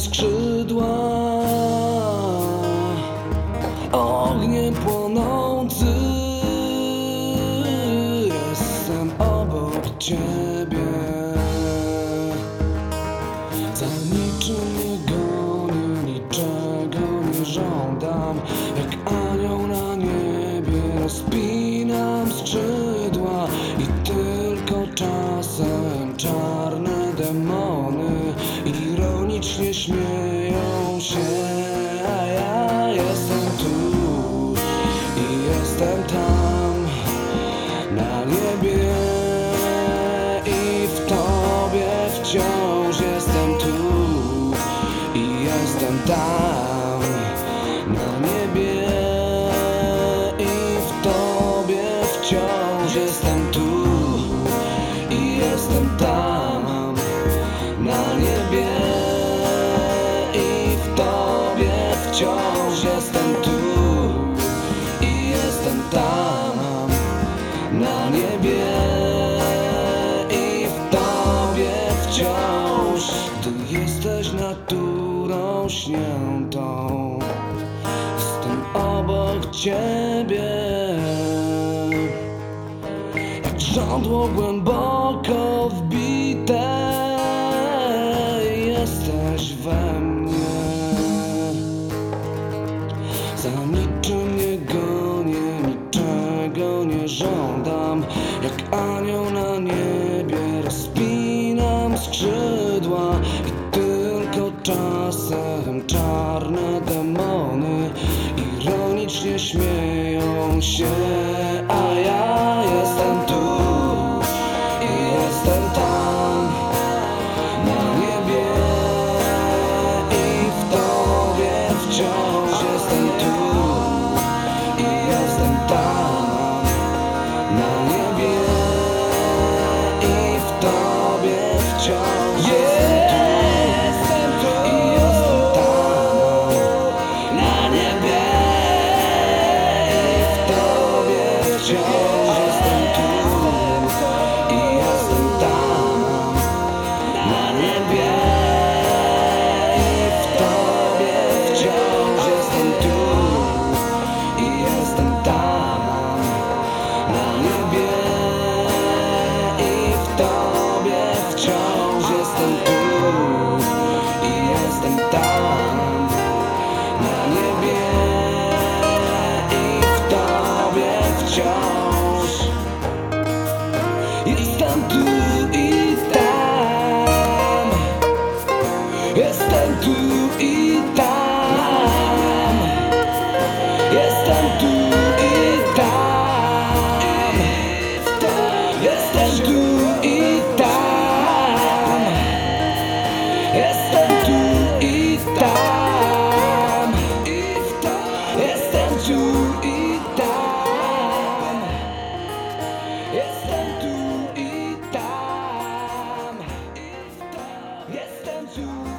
skrzydła. Ogniem płonący Jestem obok ciebie. Za niczym Ironicznie śmieją się A ja jestem tu i jestem tam Na niebie. I w tobie wciąż jestem tu i jestem tam na niebie i w tobie wciąż. Ty jesteś naturą śniętą Jestem obok ciebie. Jak żądło głęboko wbite Jak anioł na niebie rozpinam skrzydła I tylko czasem czarne demony Ironicznie śmieją się A ja Jestem tu i tam. Jestem tu i tam. Jestem tu i tam. Jestem tu i tam. Jestem tu i tam. Jestem tu